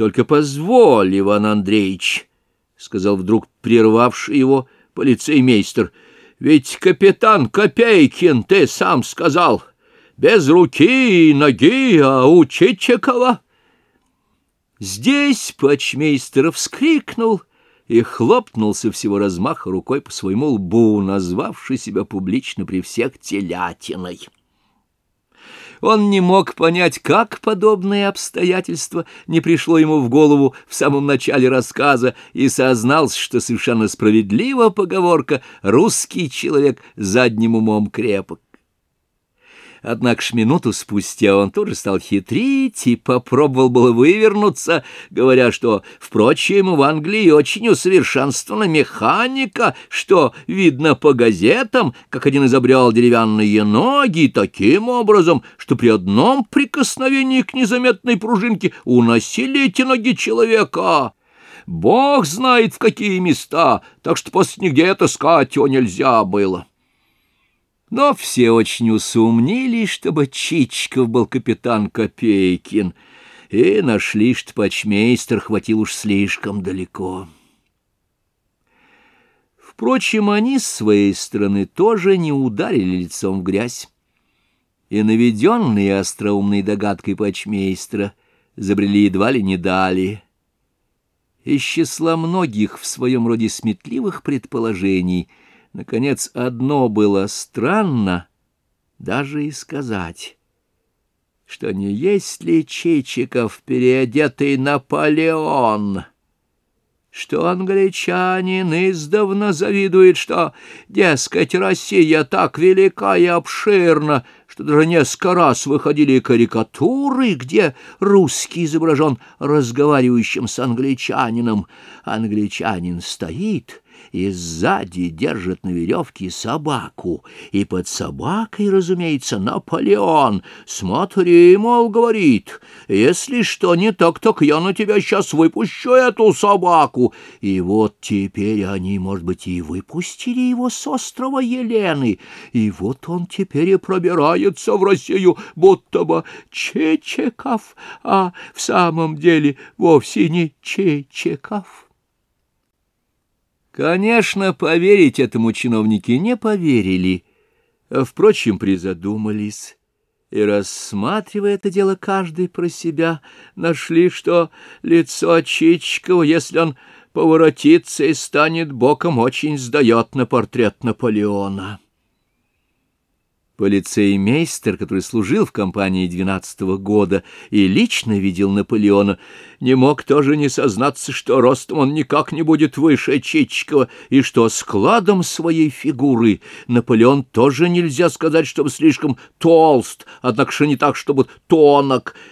Только позволь, Иван Андреевич, — сказал вдруг прервавший его полицеймейстер, — ведь капитан Копейкин, ты сам сказал, без руки и ноги, а у Чичикова. Здесь почмейстер вскрикнул и хлопнулся всего размаха рукой по своему лбу, назвавший себя публично при всех телятиной. Он не мог понять, как подобное обстоятельство не пришло ему в голову в самом начале рассказа и сознался, что совершенно справедлива поговорка «русский человек задним умом крепок». Однако ж минуту спустя он тоже стал хитрить и попробовал было вывернуться, говоря, что, впрочем, в Англии очень усовершенствована механика, что видно по газетам, как один изобрел деревянные ноги таким образом, что при одном прикосновении к незаметной пружинке уносили эти ноги человека. Бог знает, в какие места, так что после нигде отыскать его нельзя было. Но все очень усомнились, чтобы Чичиков был капитан Копейкин, и нашли, что почмейстер хватил уж слишком далеко. Впрочем, они с своей стороны тоже не ударили лицом в грязь, и наведенные остроумной догадкой почмейстера забрели едва ли не далее. Из числа многих в своем роде сметливых предположений — Наконец, одно было странно даже и сказать, что не есть ли Чичиков переодетый Наполеон, что англичанин издавна завидует, что, дескать, Россия так велика и обширна, что даже несколько раз выходили карикатуры, где русский изображен разговаривающим с англичанином. Англичанин стоит и сзади держит на веревке собаку, и под собакой, разумеется, Наполеон. Смотри, мол, говорит, если что не так, так я на тебя сейчас выпущу эту собаку. И вот теперь они, может быть, и выпустили его с острова Елены, и вот он теперь и пробирается в Россию, будто бы Чечеков, а в самом деле вовсе не Чечеков. Конечно, поверить этому чиновники не поверили, впрочем, призадумались. И, рассматривая это дело каждый про себя, нашли, что лицо Чичикова, если он поворотится и станет боком, очень сдает на портрет Наполеона. Полицеймейстер, который служил в компании двенадцатого года и лично видел Наполеона, не мог тоже не сознаться, что ростом он никак не будет выше Чичикова, и что складом своей фигуры Наполеон тоже нельзя сказать, чтобы слишком толст, однако же не так, чтобы тонок —